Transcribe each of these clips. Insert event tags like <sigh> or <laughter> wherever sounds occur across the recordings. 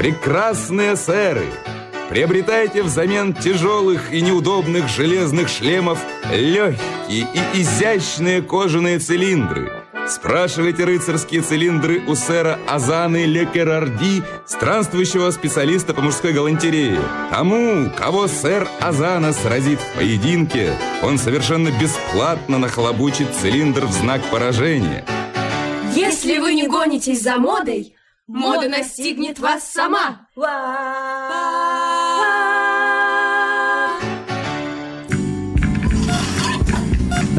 Прекрасные сэры! Приобретайте взамен тяжелых и неудобных железных шлемов легкие и изящные кожаные цилиндры. Спрашивайте рыцарские цилиндры у сэра Азаны Лекерарди, странствующего специалиста по мужской галантерее. Тому, кого сэр Азана сразит в поединке, он совершенно бесплатно нахлобучит цилиндр в знак поражения. Если вы не гонитесь за модой, мода настигнет вас сама.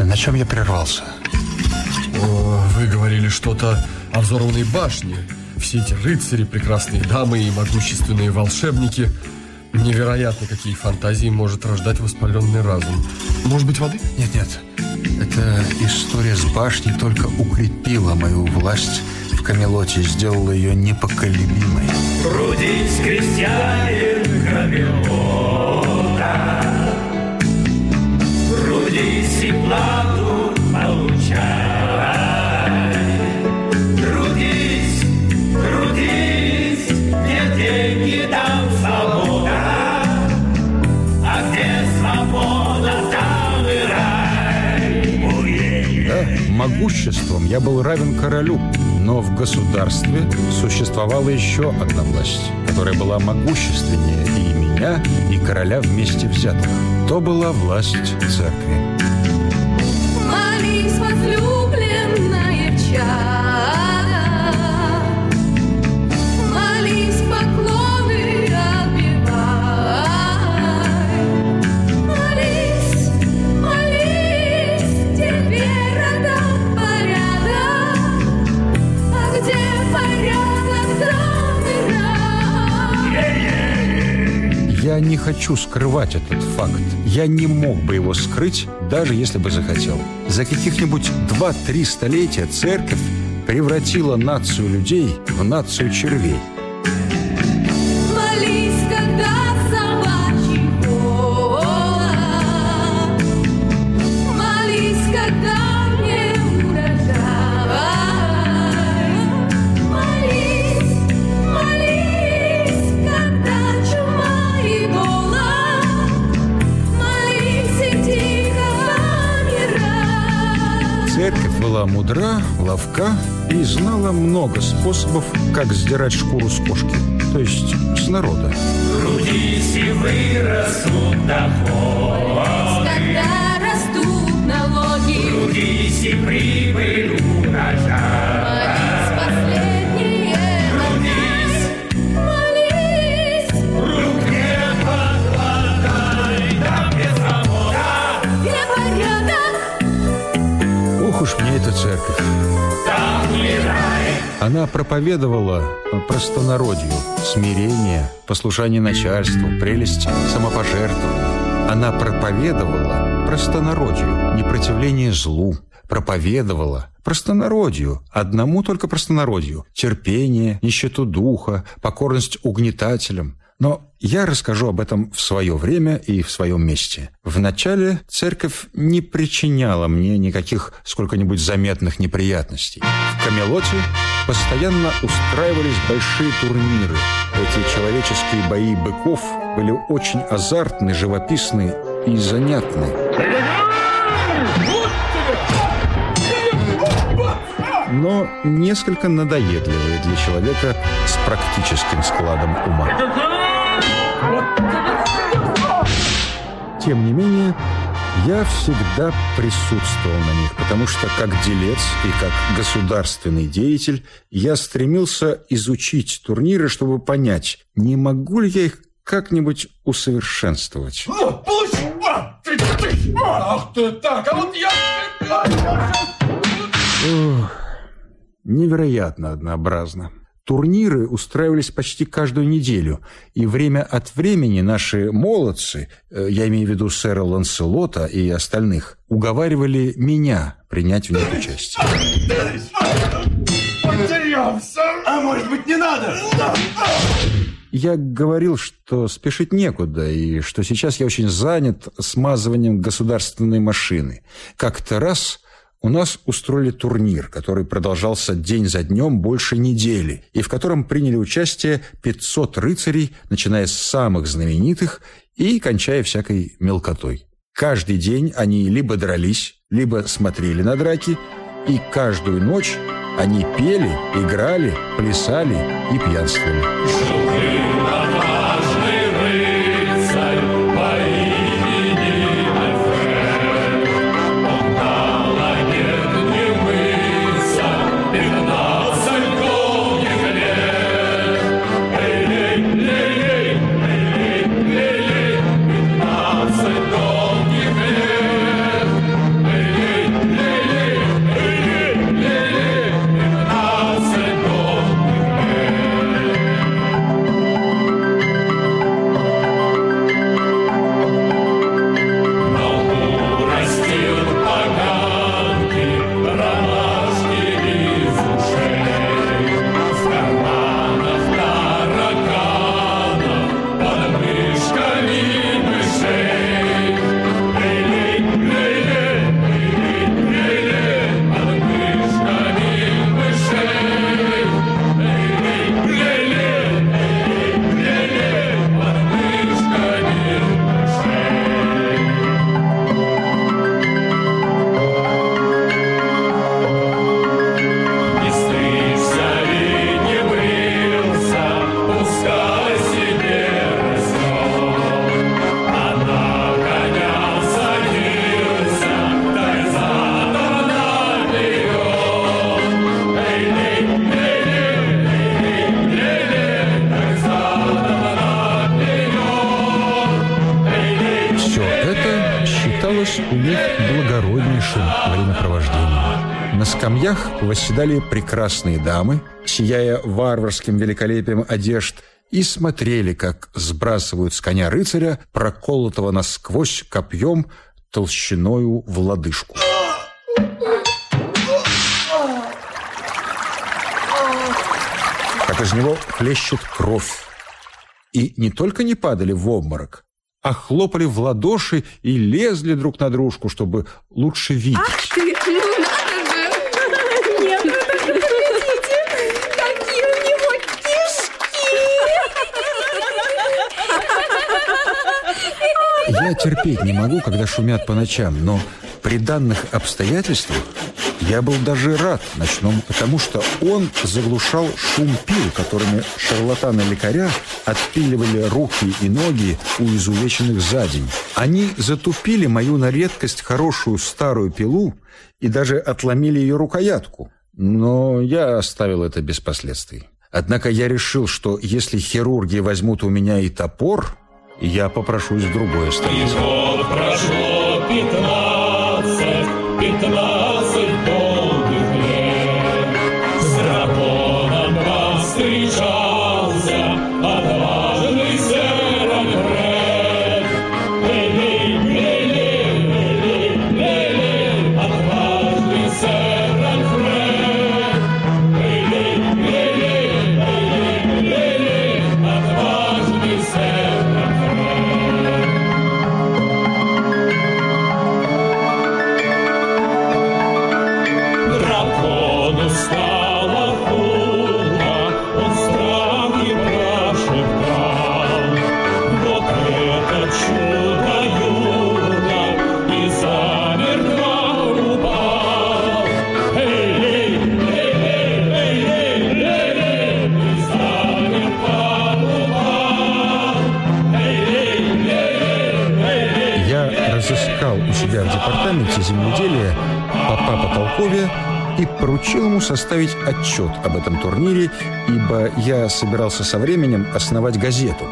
На чем я прервался? Вы говорили что-то о взорванной башне. Все эти рыцари, прекрасные дамы и могущественные волшебники. Невероятно, какие фантазии может рождать воспаленный разум. Может быть, воды? Нет-нет, эта история с башней только укрепила мою власть в Камелоте, сделала ее непоколебимой. Трудись, крестьянин Камелота, Трудись и плату получай. Трудись, трудись, где деньги там свобода, а где свобода, там и рай. Да, могуществом я был равен королю, но в государстве существовала еще одна власть, которая была могущественнее и меня, и короля вместе взятых. То была власть церкви. Молись, не хочу скрывать этот факт. Я не мог бы его скрыть, даже если бы захотел. За каких-нибудь два-три столетия церковь превратила нацию людей в нацию червей. Ловка и знала много способов, как сдирать шкуру с кошки, то есть с народа. Трудись и вырастут доходы, Когда растут налоги, Трудись и прибыль урожай. Она проповедовала простонародью, смирение, послушание начальству, прелесть самопожертвования. Она проповедовала простонародью, непротивление злу, проповедовала простонародью, одному только простонародью, терпение, нищету духа, покорность угнетателям. Но я расскажу об этом в свое время и в своем месте. Вначале церковь не причиняла мне никаких сколько-нибудь заметных неприятностей. В Камелоте постоянно устраивались большие турниры. Эти человеческие бои быков были очень азартны, живописны и занятны. но несколько надоедливые для человека с практическим складом ума. Тем не менее, я всегда присутствовал на них, потому что как делец и как государственный деятель я стремился изучить турниры, чтобы понять, не могу ли я их как-нибудь усовершенствовать. О, получи! А, ты, ты, Ах ты так, а вот я... Невероятно однообразно. Турниры устраивались почти каждую неделю, и время от времени наши молодцы, э, я имею в виду сэра Ланселота и остальных, уговаривали меня принять в них участие. А может быть, не надо? Я говорил, что спешить некуда, и что сейчас я очень занят смазыванием государственной машины. Как-то раз у нас устроили турнир, который продолжался день за днем больше недели, и в котором приняли участие 500 рыцарей, начиная с самых знаменитых и кончая всякой мелкотой. Каждый день они либо дрались, либо смотрели на драки, и каждую ночь они пели, играли, плясали и пьянствовали. У них благороднейшим времяпровождением. На скамьях восседали прекрасные дамы, сияя варварским великолепием одежд, и смотрели, как сбрасывают с коня рыцаря, проколотого насквозь копьем толщиною в лодыжку. Как из него хлещет кровь. И не только не падали в обморок, а хлопали в ладоши и лезли друг на дружку, чтобы лучше видеть. Ты, ну надо же! Нет, ну поглядите, какие у него кишки! Я терпеть не могу, когда шумят по ночам, но при данных обстоятельствах я был даже рад ночному, потому что он заглушал шум пил, которыми шарлатаны-лекаря отпиливали руки и ноги у изувеченных за день. Они затупили мою на редкость хорошую старую пилу и даже отломили ее рукоятку. Но я оставил это без последствий. Однако я решил, что если хирурги возьмут у меня и топор, я попрошусь в другое столице. Прошло пятнадцать, пятнадцать Потолкове и поручил ему составить отчет об этом турнире, ибо я собирался со временем основать газету.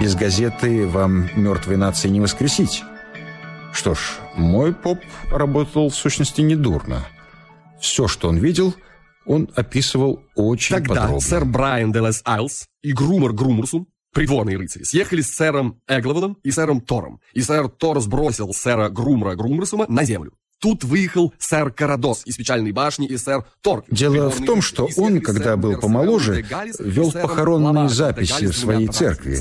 Без газеты вам мертвой нации не воскресить. Что ж, мой поп работал в сущности недурно. Все, что он видел, он описывал очень Тогда подробно. сэр Брайан де Лес Айлс и Грумор Грумурсум, придворные рыцари, съехали с сэром Эгловодом и сэром Тором, и сэр Тор сбросил сэра Грумра Грумурсума на землю. Тут выехал сэр Карадос из печальной башни и сэр Торг. Дело в том, что он, когда был помоложе, вел похоронные записи в своей церкви,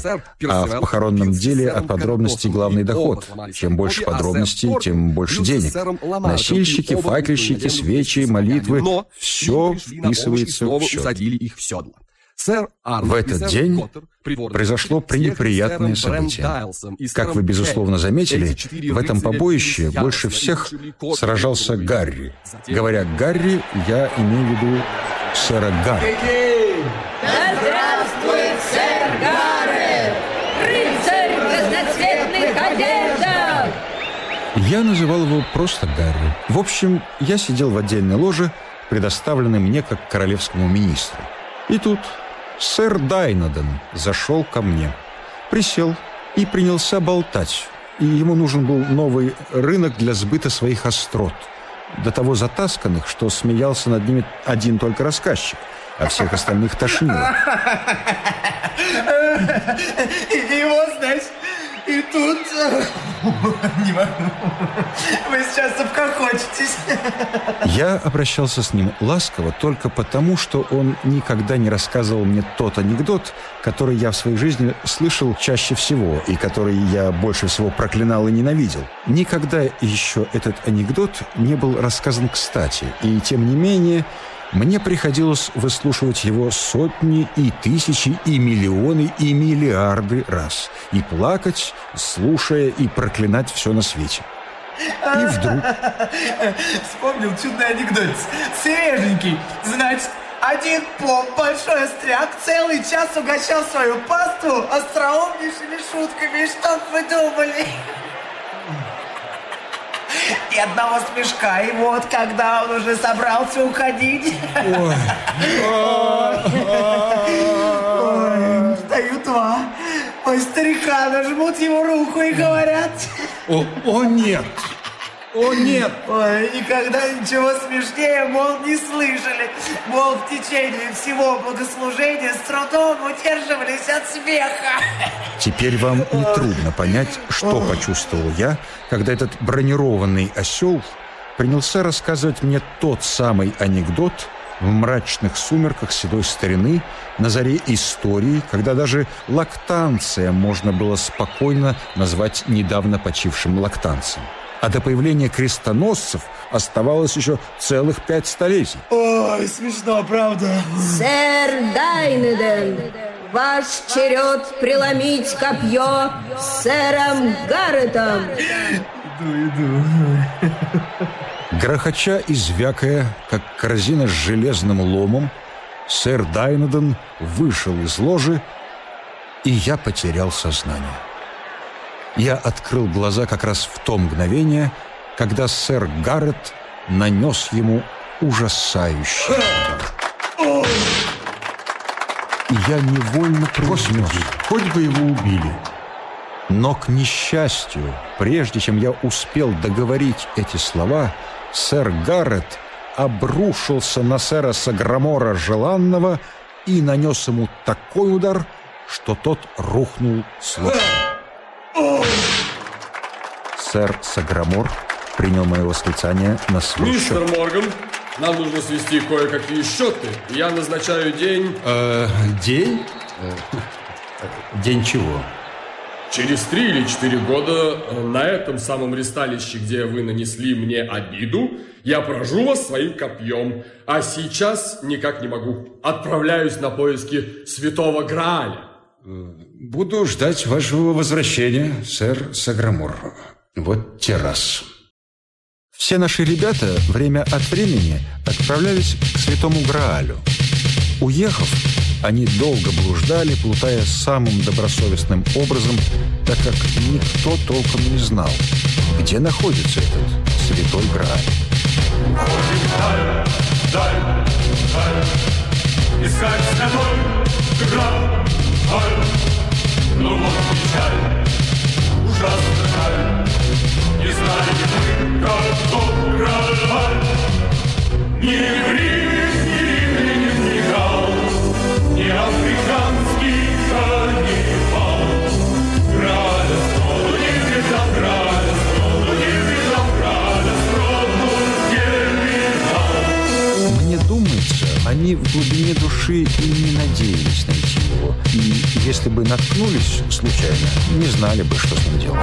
а в похоронном деле от подробностей главный доход. Чем больше подробностей, тем больше денег. Носильщики, факельщики, свечи, молитвы — все вписывается в счет. Сэр Арн В этот сэр день произошло пренеприятное событие. Как вы, безусловно, заметили, в этом побоище больше всех сражался. Гарри. Говоря «Гарри», я имею в виду сэра Гарри. Да здравствует сэр Гаррет! Рыцарь в разноцветных одеждах! Я называл его просто Гарри. В общем, я сидел в отдельной ложе, предоставленной мне как королевскому министру. И тут сэр Дайнаден зашел ко мне, присел и принялся болтать. И ему нужен был новый рынок для сбыта своих острот, до того затасканных, что смеялся над ними один только рассказчик, а всех остальных тошнило. <laughs> Вот, значит, и тут... <laughs> Не могу. Вы сейчас обхохочетесь. Я обращался с ним ласково только потому, что он никогда не рассказывал мне тот анекдот, который я в своей жизни слышал чаще всего и который я больше всего проклинал и ненавидел. Никогда еще этот анекдот не был рассказан кстати, и тем не менее мне приходилось выслушивать его сотни и тысячи и миллионы и миллиарды раз и плакать, слушая и проклинать все на свете. И вдруг <laughs> Вспомнил чудный анекдот. Свеженький. Значит, один поп, большой остряк, целый час угощал свою пасту остроумнейшими шутками. И что вы думали? <laughs> И одного смешка. И вот, когда он уже собрался уходить... Встают два. Ой, старикана жмут его руку и говорят... О, о нет! О нет! Ой, никогда ничего смешнее, мол, не слышали. Мол, в течение всего богослужения с трудом удерживались от смеха. Теперь вам не трудно понять, что почувствовал я, когда этот бронированный осел принялся рассказывать мне тот самый анекдот в мрачных сумерках седой старины, на заре истории, когда даже лактанция можно было спокойно назвать недавно почившим лактанцем. А до появления крестоносцев оставалось еще целых пять столетий. Ой, смешно, правда? Сэр Дайнеден, ваш черед преломить копье с сэром Гарретом. Грохоча и звякая, как корзина с железным ломом, сэр Дайнаден вышел из ложи, и я потерял сознание. Я открыл глаза как раз в то мгновение, когда сэр Гаррет нанес ему ужасающий удар. И я невольно произнес, хоть бы его убили. Но, к несчастью, прежде чем я успел договорить эти слова, сэр Гаррет обрушился на сэра Саграмора Желанного и нанес ему такой удар, что тот рухнул с ложи. Сэр Саграмор принял мое восклицание на свой счет. Мистер Морган, нам нужно свести кое-какие счеты. Я назначаю день Э, день? Э, День чего? через три или четыре года э, на этом самом ристалище, где вы нанесли мне обиду, я поражу вас своим копьем. А сейчас никак не могу. Отправляюсь на поиски святого Грааля. Буду ждать вашего возвращения, сэр Саграмор. Вот террас. Все наши ребята время от времени отправлялись к святому Граалю. Уехав, они долго блуждали, плутая самым добросовестным образом, так как никто толком не знал, где находится этот они в глубине души и не надеялись найти его. И если бы наткнулись случайно, не знали бы, что с ним делать.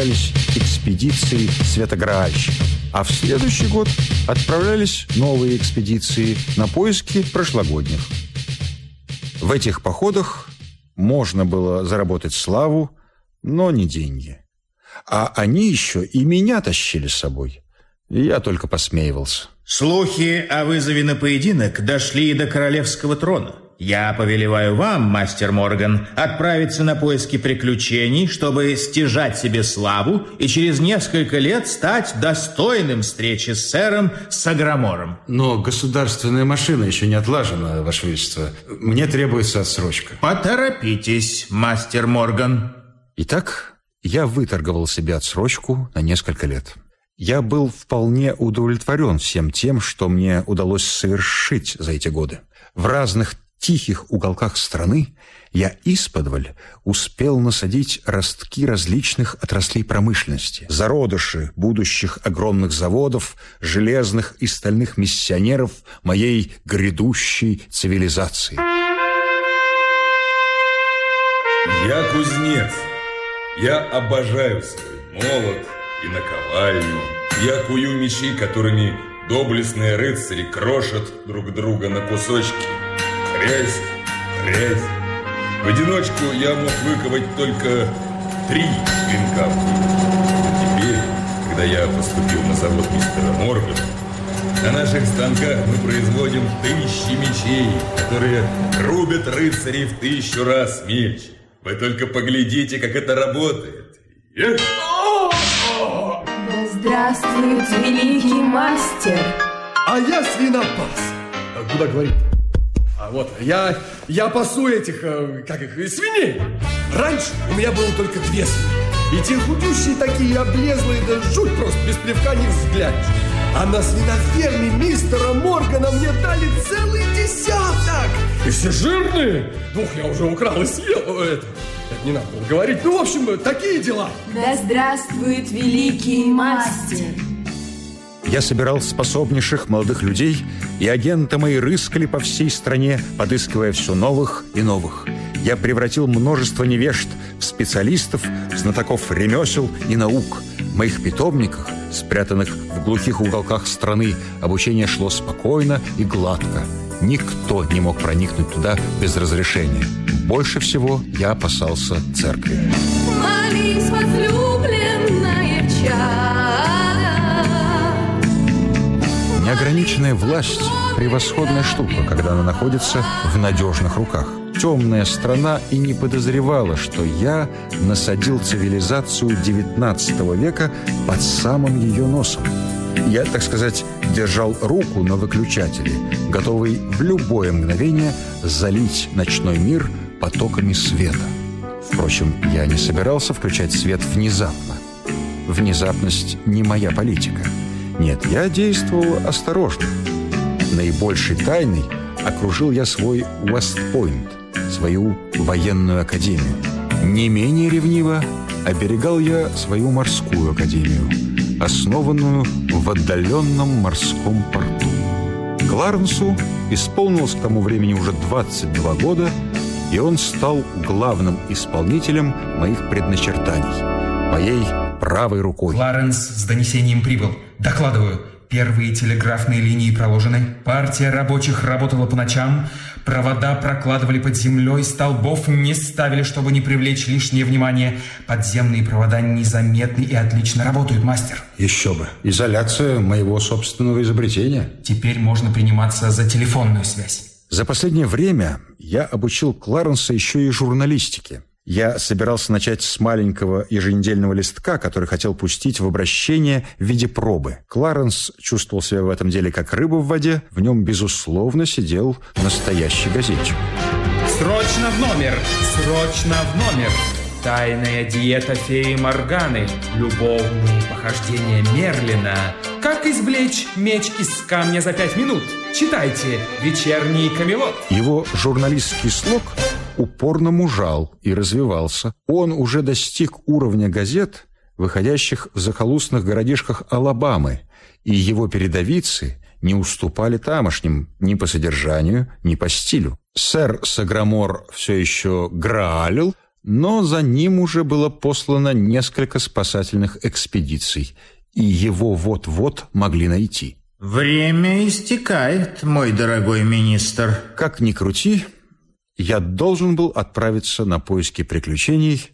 Отправлялись экспедиции светограальщиков, а в следующий год отправлялись новые экспедиции на поиски прошлогодних. В этих походах можно было заработать славу, но не деньги. А они еще и меня тащили с собой. И я только посмеивался. Слухи о вызове на поединок дошли до королевского трона. Я повелеваю вам, мастер Морган, отправиться на поиски приключений, чтобы стяжать себе славу и через несколько лет стать достойным встречи с сэром Саграмором. Но государственная машина еще не отлажена, Ваше Величество. Мне требуется отсрочка. Поторопитесь, мастер Морган. Итак, я выторговал себе отсрочку на несколько лет. Я был вполне удовлетворен всем тем, что мне удалось совершить за эти годы. В разных тихих уголках страны я исподволь успел насадить ростки различных отраслей промышленности, зародыши будущих огромных заводов, железных и стальных миссионеров моей грядущей цивилизации. Я кузнец. Я обожаю свой молот и наковальню. Я кую мечи, которыми доблестные рыцари крошат друг друга на кусочки. Хрясь, хрясь. В одиночку я мог выковать только три клинка в Но теперь, когда я поступил на завод мистера Моргана, на наших станках мы производим тысячи мечей, которые рубят рыцарей в тысячу раз меч. Вы только поглядите, как это работает. Эх! Да здравствует великий мастер! А я свинопас. А Куда говорить? Вот, я, я пасу этих, э, как их, свиней. Раньше у меня было только две свиньи. И те худющие такие облезлые, да жуть просто, без плевка не взглянешь. А на свиноферме мистера Моргана мне дали целый десяток. И все жирные. Двух я уже украл и съел. О, Это, это не надо было говорить. Ну, в общем, такие дела. Да здравствует великий мастер! Я собирал способнейших молодых людей, и агенты мои рыскали по всей стране, подыскивая все новых и новых. Я превратил множество невежд в специалистов, знатоков ремесел и наук. В моих питомниках, спрятанных в глухих уголках страны, обучение шло спокойно и гладко. Никто не мог проникнуть туда без разрешения. Больше всего я опасался церкви. Молись, возлюбленная чада. Неограниченная власть – превосходная штука, когда она находится в надежных руках. Темная страна и не подозревала, что я насадил цивилизацию XIX века под самым ее носом. Я, так сказать, держал руку на выключателе, готовый в любое мгновение залить ночной мир потоками света. Впрочем, я не собирался включать свет внезапно. Внезапность не моя политика. Нет, я действовал осторожно. Наибольшей тайной окружил я свой Уэст-Пойнт, свою военную академию. Не менее ревниво оберегал я свою морскую академию, основанную в отдаленном морском порту. Кларенсу исполнилось к тому времени уже 22 года, и он стал главным исполнителем моих предначертаний, моей правой рукой. Кларенс с донесением прибыл. Докладываю. Первые телеграфные линии проложены. Партия рабочих работала по ночам. Провода прокладывали под землей. Столбов не ставили, чтобы не привлечь лишнее внимание. Подземные провода незаметны и отлично работают, мастер. Еще бы. Изоляция моего собственного изобретения. Теперь можно приниматься за телефонную связь. За последнее время я обучил Кларенса еще и журналистике. Я собирался начать с маленького еженедельного листка, который хотел пустить в обращение в виде пробы. Кларенс чувствовал себя в этом деле как рыба в воде. В нем, безусловно, сидел настоящий газетчик. Срочно в номер! Срочно в номер! Тайная диета феи Морганы, любовные похождения Мерлина, как извлечь меч из камня за пять минут. Читайте «Вечерний Камелот». Его журналистский слог упорно мужал и развивался. Он уже достиг уровня газет, выходящих в захолустных городишках Алабамы, и его передовицы не уступали тамошним ни по содержанию, ни по стилю. Сэр Саграмор все еще граалил, но за ним уже было послано несколько спасательных экспедиций, и его вот-вот могли найти. Время истекает, мой дорогой министр. Как ни крути, я должен был отправиться на поиски приключений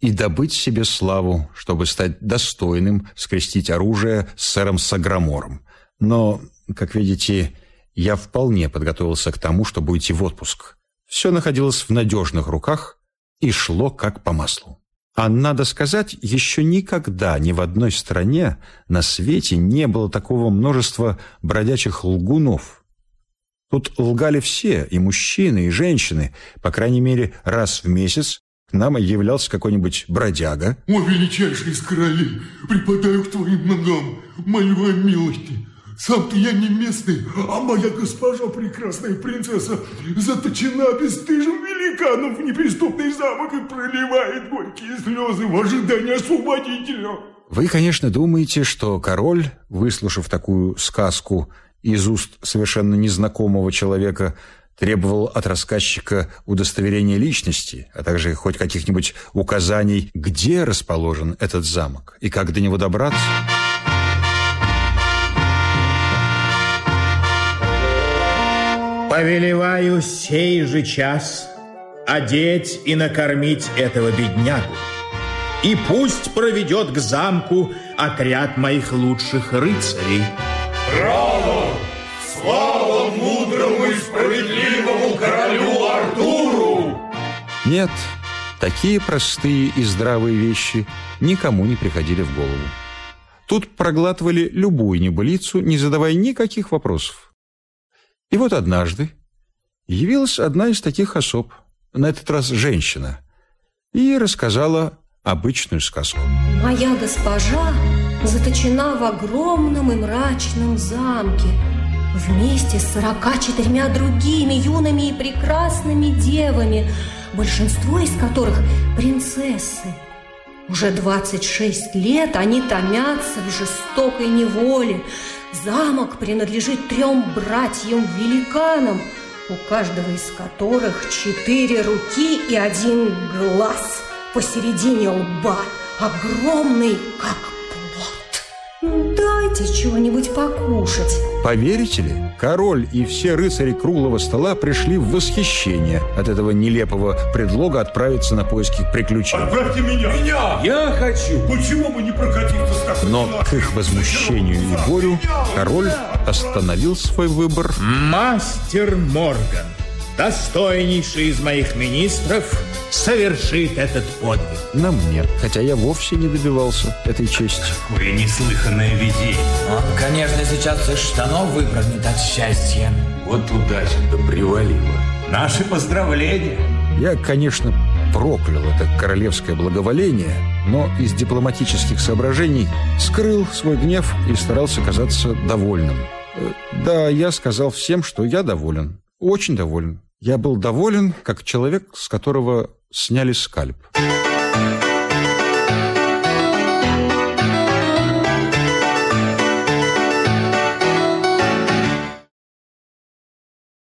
и добыть себе славу, чтобы стать достойным скрестить оружие с сэром Саграмором. Но, как видите, я вполне подготовился к тому, чтобы уйти в отпуск. Все находилось в надежных руках и шло как по маслу. А надо сказать, еще никогда ни в одной стране на свете не было такого множества бродячих лгунов. Тут лгали все, и мужчины, и женщины. По крайней мере, раз в месяц к нам являлся какой-нибудь бродяга. «О, величайший из королей, припадаю к твоим ногам, молю о милости. Сам-то я не местный, а моя госпожа, прекрасная принцесса, заточена бесстыжим великаном в неприступный замок и проливает горькие слезы в ожидании освободителя. Вы, конечно, думаете, что король, выслушав такую сказку из уст совершенно незнакомого человека, требовал от рассказчика удостоверения личности, а также хоть каких-нибудь указаний, где расположен этот замок и как до него добраться? Повелеваю сей же час одеть и накормить этого беднягу. И пусть проведет к замку отряд моих лучших рыцарей. Браво! Слава мудрому и справедливому королю Артуру! Нет, такие простые и здравые вещи никому не приходили в голову. Тут проглатывали любую небылицу, не задавая никаких вопросов. И вот однажды явилась одна из таких особ, на этот раз женщина, и рассказала обычную сказку. Моя госпожа заточена в огромном и мрачном замке вместе с сорока четырьмя другими юными и прекрасными девами, большинство из которых принцессы. Уже 26 лет они томятся в жестокой неволе, Замок принадлежит трем братьям-великанам, у каждого из которых четыре руки и один глаз посередине лба, огромный, как Дайте чего-нибудь покушать. Поверите ли, король и все рыцари круглого стола пришли в восхищение от этого нелепого предлога отправиться на поиски приключений. Отправьте меня! Меня! Я хочу! Почему мы не прокатимся с Но к их возмущению и горю король остановил свой выбор. Мастер Морган, достойнейший из моих министров, совершит этот подвиг. На мне, хотя я вовсе не добивался этой чести. Какое неслыханное видение. Он, конечно, сейчас из штанов выпрыгнет от счастья. Вот удача-то привалила. Наши поздравления. Я, конечно, проклял это королевское благоволение, но из дипломатических соображений скрыл свой гнев и старался казаться довольным. Э, да, я сказал всем, что я доволен. Очень доволен. Я был доволен, как человек, с которого сняли скальп.